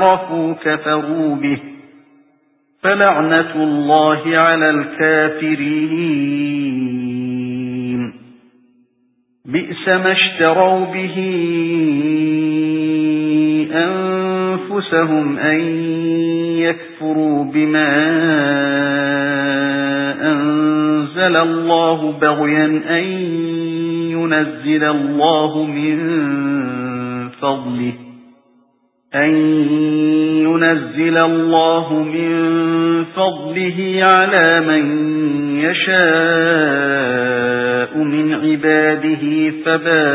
مَّا عَرَفُوا كَفَرُوا بِهِ فَلَعْنَةُ اللَّهِ عَلَى الْكَافِرِينَ. بِئْسَ مَا اشْتَرَوْا بِهِ أَنفُسَهُمْ أَن يَكْفُرُوا بِمَا أَنزَلَ اللَّهُ بَغْيًا أَن يُنَزِّلَ اللَّهُ مِن فَضْلِهِ. أَن يُنَزِّلَ اللَّهُ مِن فَضْلِهِ عَلَى مَن يَشَاءُ مِنْ عِبَادِهِ فَبَاءُوا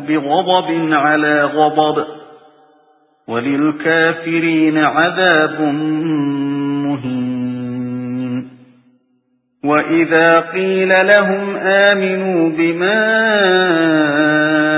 بِغَضَبٍ عَلَى غَضَبٍ وَلِلْكَافِرِينَ عَذَابٌ مُهِينٌ. وَإِذَا قِيلَ لَهُمْ آمِنُوا بِمَا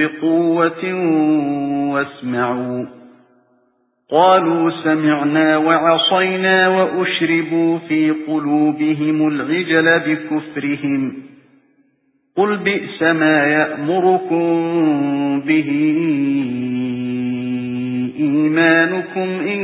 بِقُوَّةٍ وَاسْمَعُوا. قَالُوا سَمِعْنَا وَعَصَيْنَا وَأُشْرِبُوا فِي قُلُوبِهِمُ الْعِجْلَ بِكُفْرِهِمْ. قُلْ بِئْسَ مَا يَأْمُرُكُم بِهِ إِيمَانُكُمْ إِن